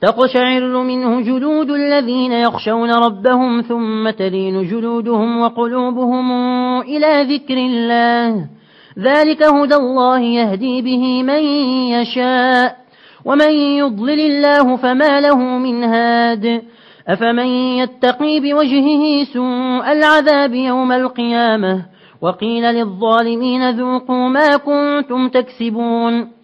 تقشعر منه جلود الذين يخشون ربهم ثم تلين جلودهم وقلوبهم إلى ذكر الله. ذلك هدى الله يهدي به من يشاء. ومن يضلل الله فما له من هاد. أفمن يتقي بوجهه سوء العذاب يوم القيامة؟ وقيل للظالمين ذوقوا ما كنتم تكسبون.